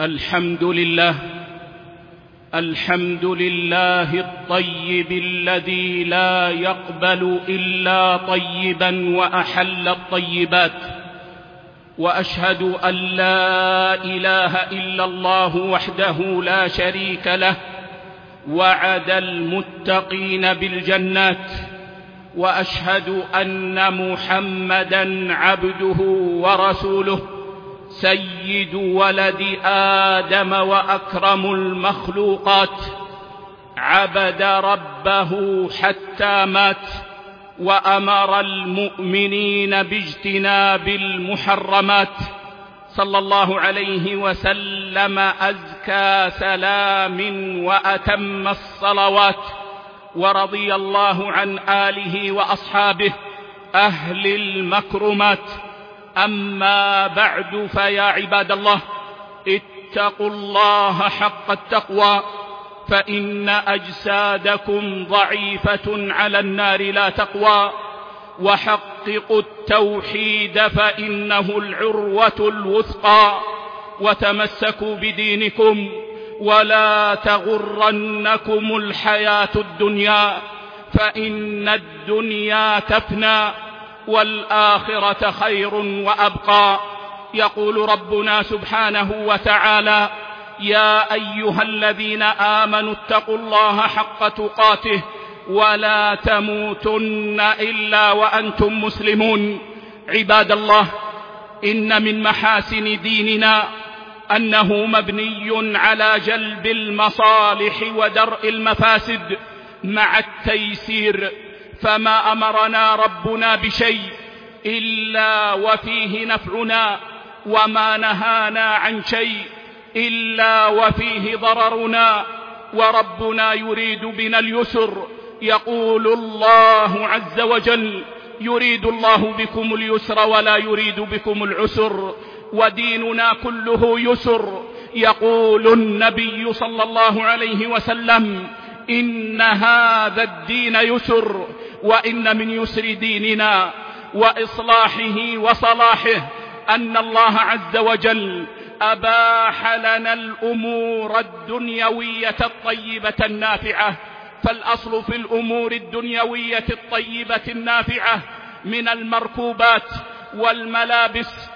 الحمد لله الحمد لله الطيب الذي لا يقبل إلا طيبا وأحل الطيبات وأشهد أن لا إله إلا الله وحده لا شريك له وعد المتقين بالجنات وأشهد أن محمدا عبده ورسوله سيد ولد آدم وأكرم المخلوقات. عبد ربه حتى مات وأمر المؤمنين باجتناب المحرمات. صلى الله عليه وسلم أزكى سلام وأتم الصلوات ورضي الله عن آله وأصحابه أهل المكرمات. أما بعد فيا عباد الله اتقوا الله حق التقوى فإن أجسادكم ضعيفة على النار لا تقوى. وحققوا التوحيد فإنه العروة الوثقى. وتمسكوا بدينكم ولا تغرنكم الحياة الدنيا فإن الدنيا تفنى والآخرة خير وأبقى. يقول ربنا سبحانه وتعالى يا أيها الذين آمنوا اتقوا الله حق تقاته ولا تموتن إلا وأنتم مسلمون. عباد الله إن من محاسن ديننا أنه مبني على جلب المصالح ودرء المفاسد مع التيسير. فما أمرنا ربنا بشيء إلا وفيه نفعنا وما نهانا عن شيء إلا وفيه ضررنا وربنا يريد بنا اليسر يقول الله عز وجل يريد الله بكم اليسر ولا يريد بكم العسر وديننا كله يسر يقول النبي صلى الله عليه وسلم إن هذا الدين يسر وإن من يسر ديننا وإصلاحه وصلاحه أن الله عز وجل أباح لنا الأمور الدنيوية الطيبة النافعة. فالأصل في الأمور الدنيوية الطيبة النافعة من المركوبات والملابس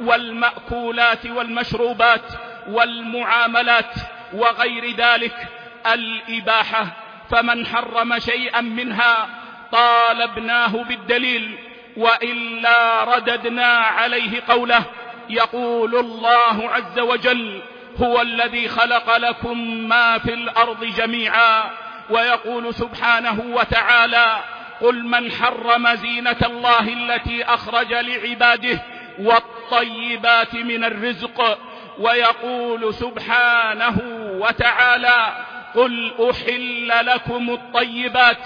والمأكولات والمشروبات والمعاملات وغير ذلك. الإباحة فمن حرم شيئا منها طالبناه بالدليل وإلا رددنا عليه قوله يقول الله عز وجل هو الذي خلق لكم ما في الأرض جميعا ويقول سبحانه وتعالى قل من حرم زينة الله التي أخرج لعباده والطيبات من الرزق ويقول سبحانه وتعالى قل أحل لكم الطيبات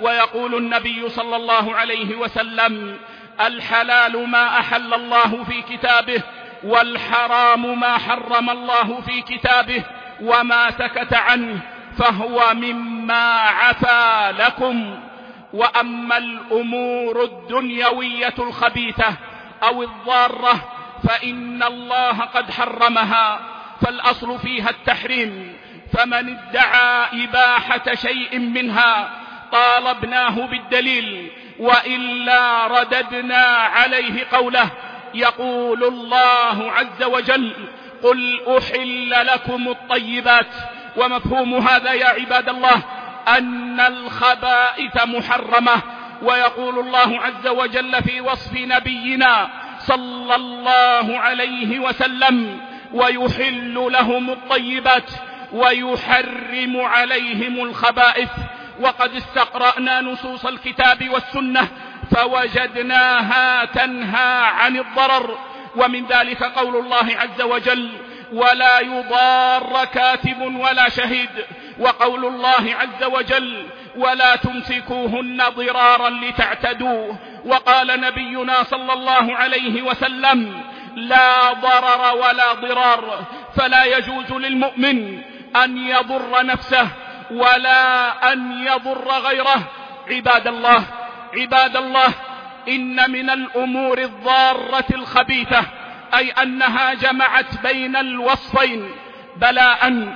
ويقول النبي صلى الله عليه وسلم الحلال ما أحل الله في كتابه والحرام ما حرم الله في كتابه وما سكت عنه فهو مما عفى لكم وأما الأمور الدنيوية الخبيثة أو الضارة فإن الله قد حرمها فالأصل فيها التحريم فمن ادعى إباحة شيء منها طالبناه بالدليل وإلا رددنا عليه قوله يقول الله عز وجل قل أحل لكم الطيبات ومفهوم هذا يا عباد الله أن الخبائث محرمة ويقول الله عز وجل في وصف نبينا صلى الله عليه وسلم ويحل لهم الطيبات ويحرم عليهم الخبائث. وقد استقرأنا نصوص الكتاب والسنة فوجدناها تنهى عن الضرر. ومن ذلك قول الله عز وجل ولا يضار كاتب ولا شهيد. وقول الله عز وجل ولا تمسكوهن ضرارا لتعتدوا وقال نبينا صلى الله عليه وسلم لا ضرر ولا ضرار فلا يجوز للمؤمن أن يضر نفسه ولا أن يضر غيره. عباد الله عباد الله إن من الأمور الضارة الخبيثة أي أنها جمعت بين الوصفين بلاء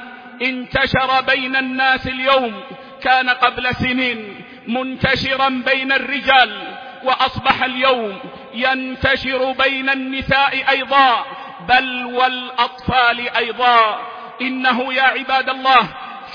انتشر بين الناس اليوم كان قبل سنين منتشرا بين الرجال وأصبح اليوم ينتشر بين النساء أيضا بل والأطفال أيضا. إنه يا عباد الله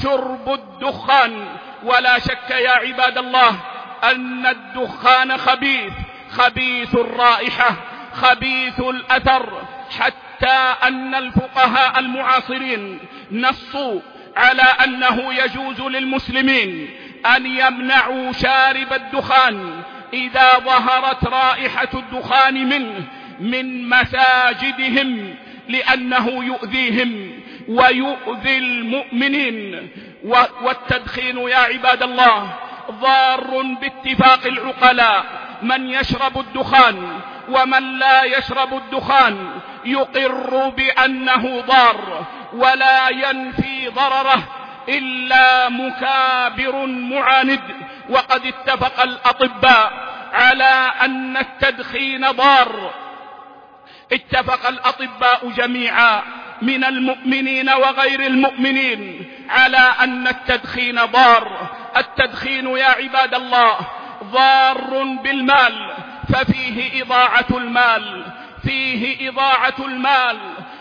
شرب الدخان. ولا شك يا عباد الله أن الدخان خبيث خبيث الرائحة خبيث الأثر. حتى أن الفقهاء المعاصرين نصوا على أنه يجوز للمسلمين أن يمنعوا شارب الدخان. إذا ظهرت رائحة الدخان منه من مساجدهم لأنه يؤذيهم. ويؤذي المؤمنين. والتدخين يا عباد الله ضار باتفاق العقلاء. من يشرب الدخان ومن لا يشرب الدخان يقر بأنه ضار ولا ينفي ضرره إلا مكابر معاند. وقد اتفق الأطباء على أن التدخين ضار. اتفق الأطباء جميعا. من المؤمنين وغير المؤمنين على أن التدخين ضار. التدخين يا عباد الله ضار بالمال ففيه إضاعة المال فيه إضاعة المال.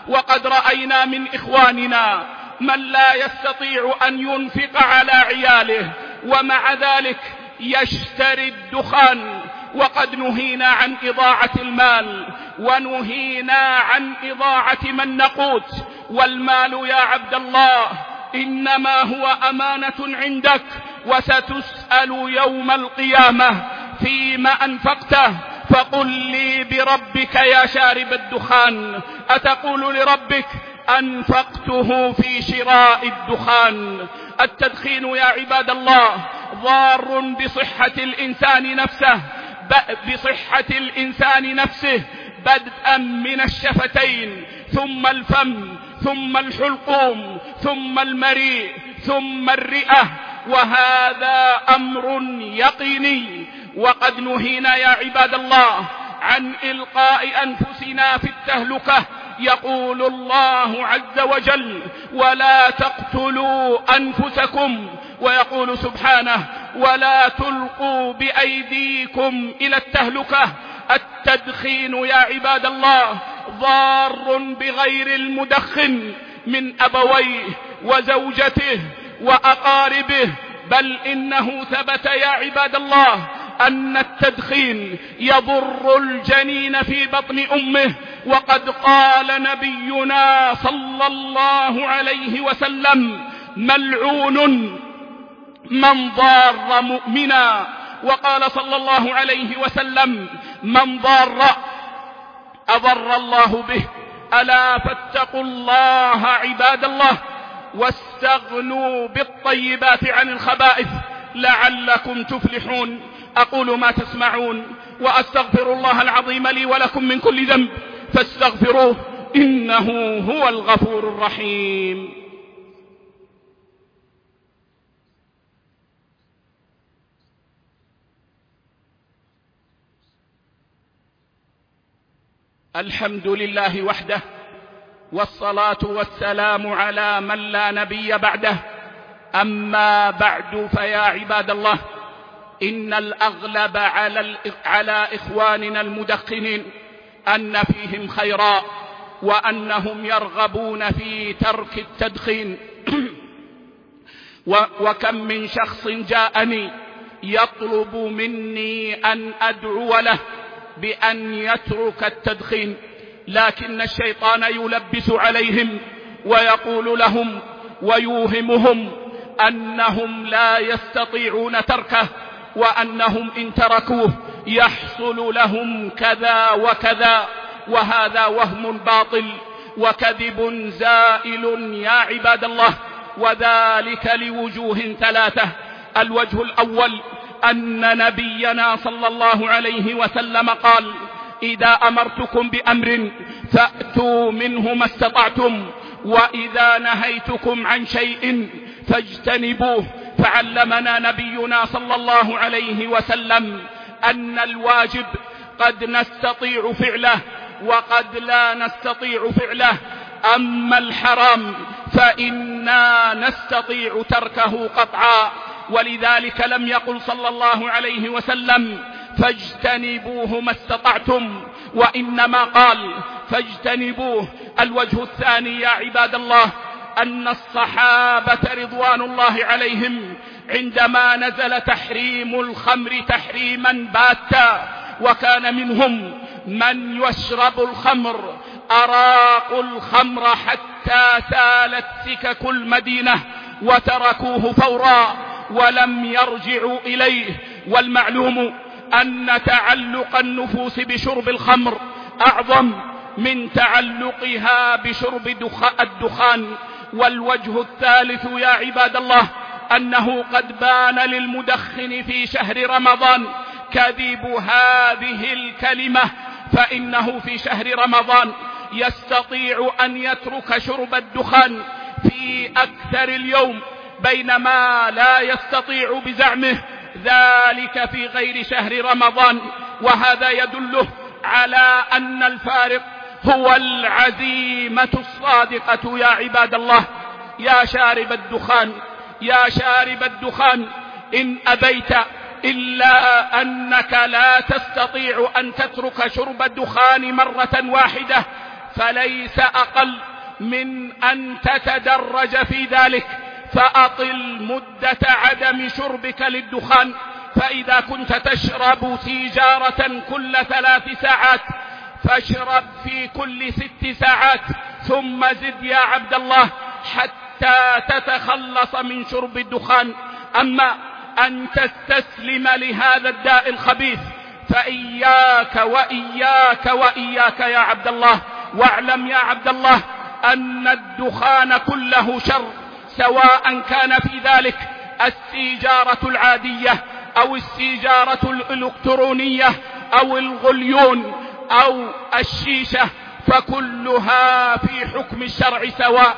وقد رأينا من إخواننا من لا يستطيع أن ينفق على عياله ومع ذلك يشتري الدخان. وقد نهينا عن إضاعة المال ونهينا عن إضاعة من نقوت والمال يا عبد الله إنما هو أمانة عندك وستسأل يوم القيامة فيما أنفقته. فقل لي بربك يا شارب الدخان. أتقول لربك أنفقته في شراء الدخان. التدخين يا عباد الله ضار بصحة الإنسان نفسه. بصحة الإنسان نفسه بدءا من الشفتين ثم الفم ثم الحلقوم ثم المريء ثم الرئة. وهذا أمر يقيني. وقد نهينا يا عباد الله عن إلقاء أنفسنا في التهلكة. يقول الله عز وجل ولا تقتلوا أنفسكم ويقول سبحانه ولا تلقوا بأيديكم إلى التهلكة. التدخين يا عباد الله ضار بغير المدخن من أبويه وزوجته وأقاربه. بل إنه ثبت يا عباد الله أن التدخين يضر الجنين في بطن أمه وقد قال نبينا صلى الله عليه وسلم ملعون من ضار مؤمنا. وقال صلى الله عليه وسلم من ضار أضر الله به. ألا فاتقوا الله عباد الله واستغنوا بالطيبات عن الخبائث لعلكم تفلحون. أقول ما تسمعون وأستغفر الله العظيم لي ولكم من كل ذنب فاستغفروه إنه هو الغفور الرحيم. الحمد لله وحده والصلاة والسلام على من لا نبي بعده. أما بعد فيا عباد الله إن الأغلب على, على إخواننا المدخنين أن فيهم خيرا وأنهم يرغبون في ترك التدخين. وكم من شخص جاءني يطلب مني أن أدعو له بأن يترك التدخين لكن الشيطان يلبس عليهم ويقول لهم ويوهمهم أنهم لا يستطيعون تركه. وأنهم إن تركوه يحصل لهم كذا وكذا وهذا وهم باطل وكذب زائل يا عباد الله وذلك لوجوه ثلاثة الوجه الأول أن نبينا صلى الله عليه وسلم قال إذا أمرتكم بأمر فأتوا منه ما استطعتم وإذا نهيتكم عن شيء فاجتنبوه فعلمنا نبينا صلى الله عليه وسلم أن الواجب قد نستطيع فعله وقد لا نستطيع فعله. أما الحرام فإنا نستطيع تركه قطعا. ولذلك لم يقل صلى الله عليه وسلم فاجتنبوه ما استطعتم وإنما قال فاجتنبوه. الوجه الثاني يا عباد الله أن الصحابة رضوان الله عليهم عندما نزل تحريم الخمر تحريما باتا وكان منهم من يشرب الخمر أراق الخمر حتى سالت سكك المدينة وتركوه فورا ولم يرجعوا إليه. والمعلوم أن تعلق النفوس بشرب الخمر أعظم من تعلقها بشرب الدخان. والوجه الثالث يا عباد الله أنه قد بان للمدخن في شهر رمضان. كذب هذه الكلمة فإنه في شهر رمضان يستطيع أن يترك شرب الدخان في أكثر اليوم بينما لا يستطيع بزعمه. ذلك في غير شهر رمضان وهذا يدله على أن الفارق هو العزيمة الصادقة يا عباد الله. يا شارب الدخان يا شارب الدخان. إن أبيت إلا أنك لا تستطيع أن تترك شرب الدخان مرة واحدة فليس أقل من أن تتدرج في ذلك. فأطل مدة عدم شربك للدخان. فإذا كنت تشرب سيجارة كل ثلاث ساعات فاشرب في كل ست ساعات ثم زد يا عبد الله حتى تتخلص من شرب الدخان. أما أن تستسلم لهذا الداء الخبيث فإياك وإياك وإياك يا عبد الله. واعلم يا عبد الله أن الدخان كله شر سواء كان في ذلك السيجارة العادية أو السيجارة الإلكترونية أو الغليون. أو الشيشة فكلها في حكم الشرع سواء.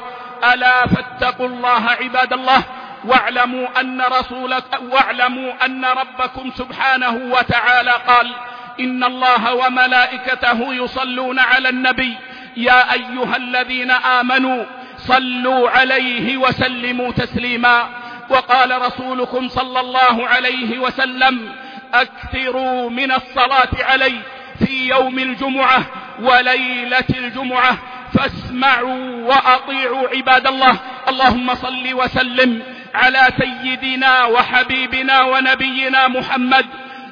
ألا فاتقوا الله عباد الله واعلموا أن رسولك واعلموا أن ربكم سبحانه وتعالى قال إن الله وملائكته يصلون على النبي. يا أيها الذين آمنوا صلوا عليه وسلموا تسليما. وقال رسولكم صلى الله عليه وسلم أكثروا من الصلاة عليه. في يوم الجمعة وليلة الجمعة فاسمعوا وأطيعوا عباد الله. اللهم صل وسلم على سيدنا وحبيبنا ونبينا محمد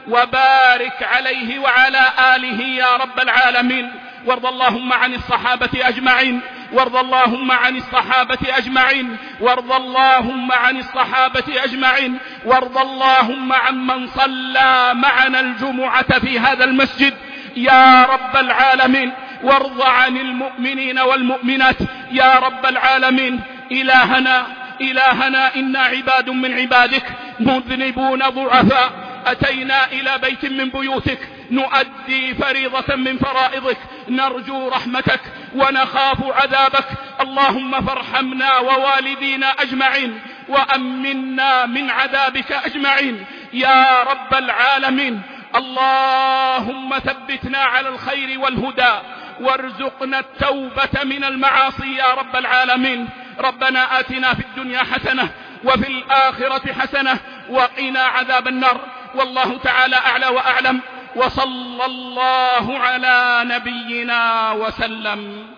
وبارك عليه وعلى آله يا رب العالمين. وارض اللهم عن الصحابة أجمعين. وارض اللهم عن الصحابة أجمعين. وارض اللهم عن الصحابة أجمعين. وارض اللهم عن من صلى معنا الجمعة في هذا المسجد. يا رب العالمين وارض عن المؤمنين والمؤمنات. يا رب العالمين إلهنا إلهنا إنا عباد من عبادك. مذنبون ضعفاء. أتينا إلى بيت من بيوتك. نؤدي فريضة من فرائضك. نرجو رحمتك. ونخاف عذابك. اللهم فارحمنا ووالدينا أجمعين. وأمنا من عذابك أجمعين. يا رب العالمين اللهم ثبتنا على الخير والهدى وارزقنا التوبة من المعاصي يا رب العالمين. ربنا آتنا في الدنيا حسنة وفي الآخرة حسنة وقنا عذاب النار. والله تعالى أعلى وأعلم. وصلى الله على نبينا وسلم.